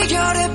figured it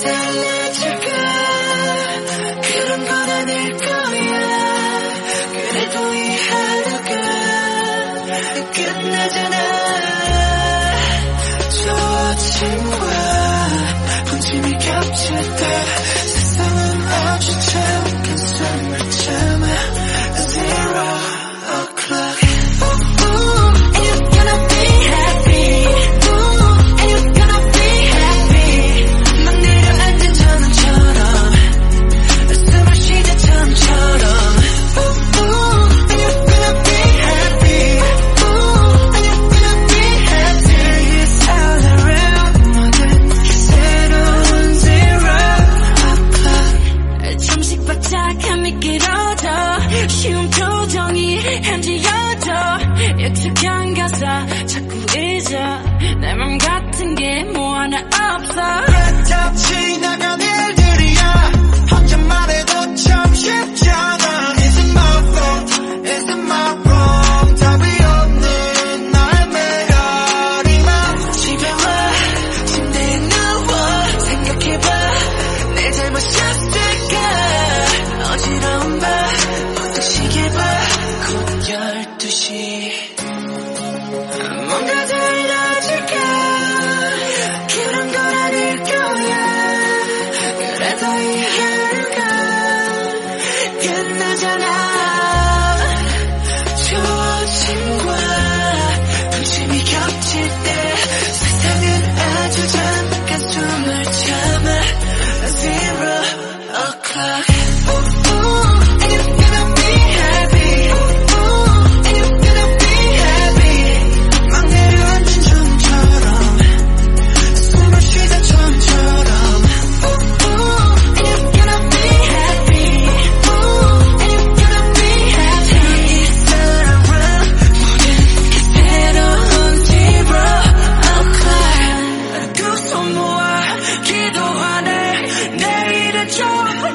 달라질까? 그런 건 아닐 거야. 그래도 이 하루가 끝나잖아. 저 아침과 분침이 겹칠 때 예측한 가사 자꾸 잊어. 내 맘 같은 게 뭐 하나 없어. 뭔가 달라질까 그런 건 아닐 거야 그래도 이 하루가 끝나잖아 추워짐과 동심이 겹칠 때 세상은 아주 잠깐 숨을 참아 Zero o'clock